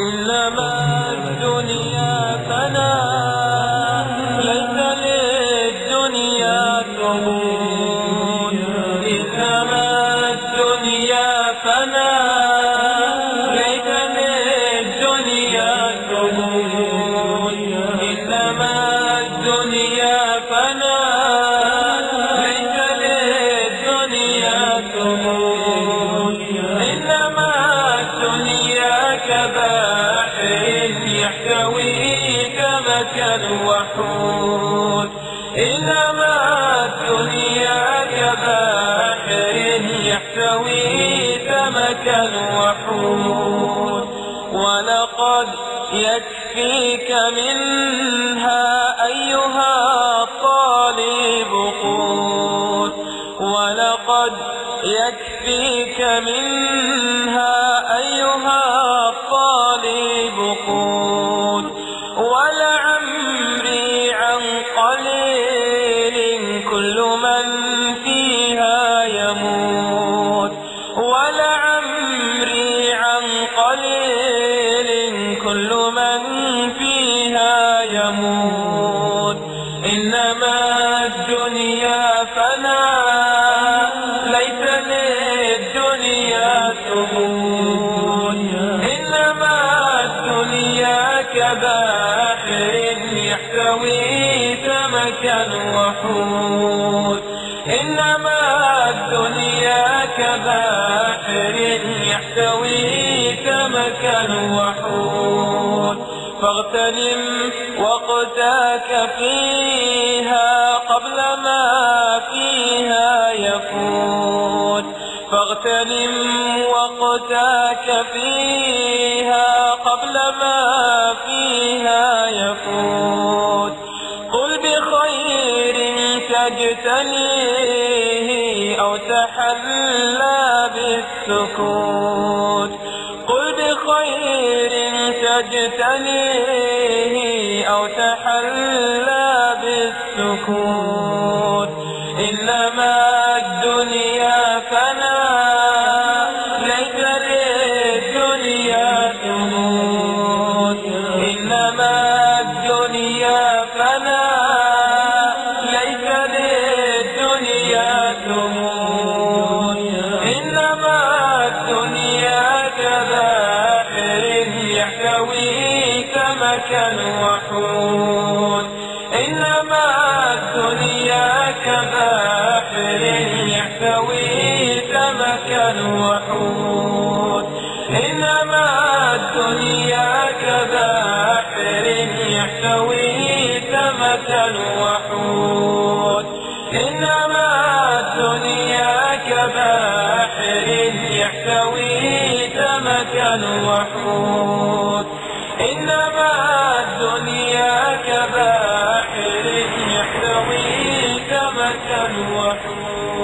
إنما الدنيا فناء ليس للدنيا ثبوت إنما الدنيا فناء ليس للدنيا ثبوت إنما الدنيا فناء ليس للدنيا ثبوت إنما الدنيا كباحر يحتوي سمكا وحوت. إنما الدنيا كباحر يحتوي سمكا وحوت. ولقد يكفيك منها أيها الطالب قوت. ولقد يكفيك منها كل من فيها يموت. ولعمري عن قليل كل من فيها يموت. إنما الدنيا فناء ليس للدنيا ثبوت. إنما الدنيا كباحر يحتوي. سمكا وحوت إنما الدنيا كباحر يحتوي سمكا وحوت فاغتنم وقتك فيها قبل ما فيها يفوت. فاغتنم وقتك فيها قبل ما فيها أو تحلى بالسكوت. قل بخير تجتنيه أو تحلى بالسكوت. يحتوي سمكا وحوت. إنما الدنيا كباحر يحتوي سمكا وحوت. إنما الدنيا كباحر يحتوي سمكا وحوت. إنما الدنيا كباحر يحتوي إنسان وحود. إنما الدنيا كباحر يحتوي سمكا وحود.